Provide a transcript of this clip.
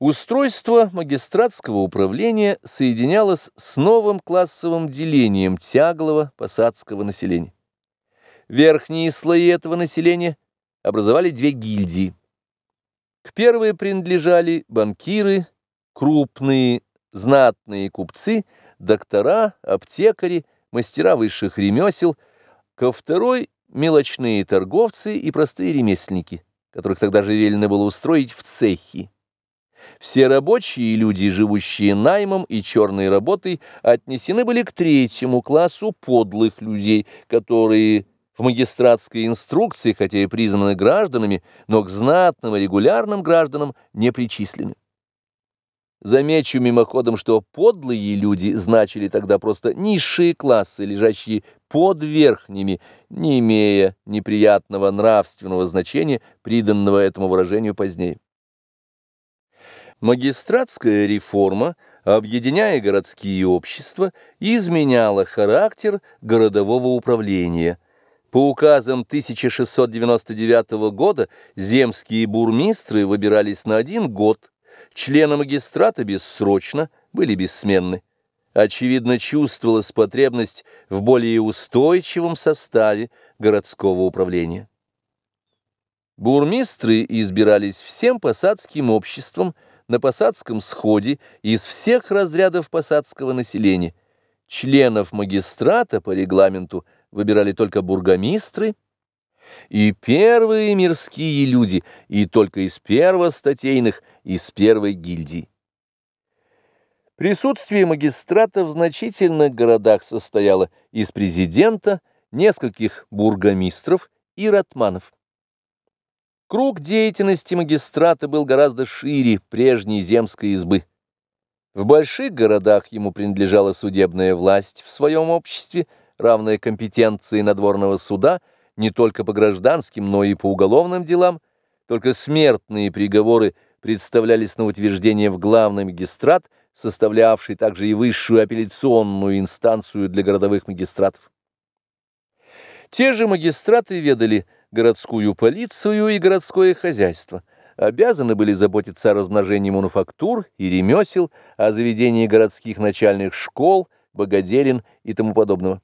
Устройство магистратского управления соединялось с новым классовым делением тяглого посадского населения. Верхние слои этого населения образовали две гильдии. К первой принадлежали банкиры, крупные, знатные купцы, доктора, аптекари, мастера высших ремесел, ко второй – мелочные торговцы и простые ремесленники, которых тогда же велено было устроить в цехи. Все рабочие люди, живущие наймом и черной работой, отнесены были к третьему классу подлых людей, которые в магистратской инструкции, хотя и признаны гражданами, но к знатным и регулярным гражданам не причислены. Замечу мимоходом, что подлые люди значили тогда просто низшие классы, лежащие под верхними, не имея неприятного нравственного значения, приданного этому выражению позднее. Магистратская реформа, объединяя городские общества, изменяла характер городового управления. По указам 1699 года земские бурмистры выбирались на один год, члены магистрата бессрочно были бессменны. Очевидно, чувствовалась потребность в более устойчивом составе городского управления. Бурмистры избирались всем посадским обществом, на посадском сходе из всех разрядов посадского населения. Членов магистрата по регламенту выбирали только бургомистры, и первые мирские люди, и только из первостатейных, из первой гильдии. Присутствие магистрата в значительных городах состояло из президента, нескольких бургомистров и ратманов. Круг деятельности магистрата был гораздо шире прежней земской избы. В больших городах ему принадлежала судебная власть в своем обществе, равная компетенции надворного суда не только по гражданским, но и по уголовным делам, только смертные приговоры представлялись на утверждение в главный магистрат, составлявший также и высшую апелляционную инстанцию для городовых магистратов. Те же магистраты ведали – городскую полицию и городское хозяйство, обязаны были заботиться о размножении мануфактур и ремесел, о заведении городских начальных школ, богоделин и тому подобного.